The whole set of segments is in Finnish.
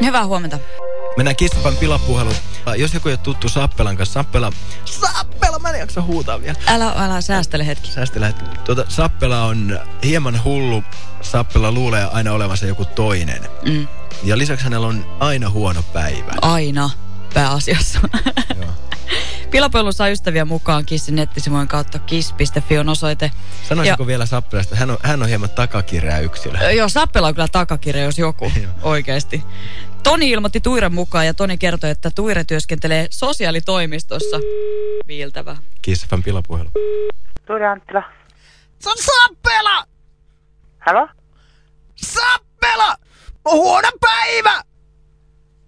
Hyvää huomenta. Mennään Kissafan pilapuhelu. Jos joku ei ole tuttu Sappelan kanssa, Sappela... Sappela, mä en jaksa huutaa vielä. Älä, älä säästele hetki. Säästellä hetki. Tuota, Sappela on hieman hullu. Sappela luulee aina olevansa joku toinen. Mm. Ja lisäksi hänellä on aina huono päivä. Aina pääasiassa. Pilapelu saa ystäviä mukaan Kissin nettisivujen kautta kiss.fi on osoite. Sanoisiko ja, vielä Sappelasta, hän on, hän on hieman takakirjaa yksilö. Joo, Sappela on kyllä takakirja, jos joku oikeasti. Toni ilmoitti Tuiren mukaan ja Toni kertoi, että Tuire työskentelee sosiaalitoimistossa. Viiltävä. Kissafan pilapuhelu. Tuuli Anttila. Se on Sappela! Halo? Sappela! Huono päivä!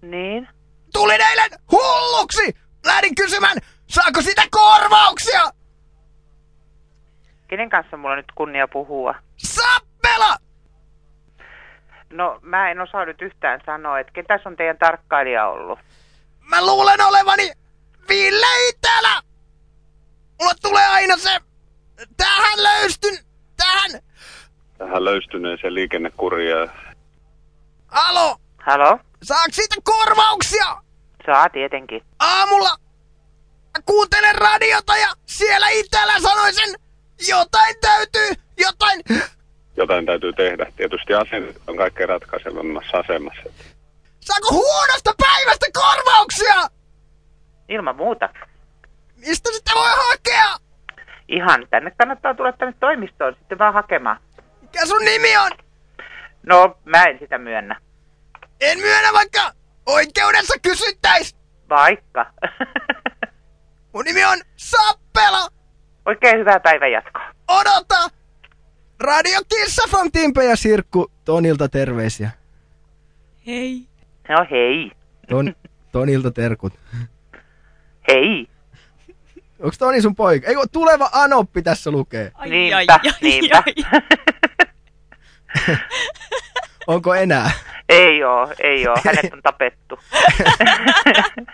Niin? Tulin eilen hulluksi! Lähdin kysymään, saako sitä korvauksia? Kenen kanssa mulla nyt kunnia puhua? Sappela! No, mä en osaa nyt yhtään sanoa, että ketäs on teidän tarkkailija ollut? Mä luulen olevani Ville Itälä! Mulla tulee aina se... Tähän löystyn... Tähän... tähän löystyneeseen liikennekuriin. Alo! Halo? Saaks siitä korvauksia? Saa tietenkin. Aamulla kuuntelen radiota ja siellä Itälä sanoi sen... Jotain täytyy... Jotain... Jotain täytyy tehdä. Tietysti asiat on kaikkein ratkaisevammassa asemassa. Saako huonosta päivästä korvauksia? Ilman muuta. Mistä sitä voi hakea? Ihan tänne kannattaa tulla tänne toimistoon sitten vaan hakemaan. Mikä sun nimi on? No, mä en sitä myönnä. En myönnä vaikka oikeudessa kysyttäis. Vaikka. Mun nimi on Sappela. Oikein hyvää päivän jatkoa. Odota! Radio Kissa from Timpe ja Sirkku Tonilta terveisiä. Hei. No hei. Ton, Tonilta terkut. Hei. Onks Toni sun poika? Ei kun tuleva Anoppi tässä lukee. Ai, niinpä, niinpä. Onko enää? ei oo, ei oo. Hänet on tapettu.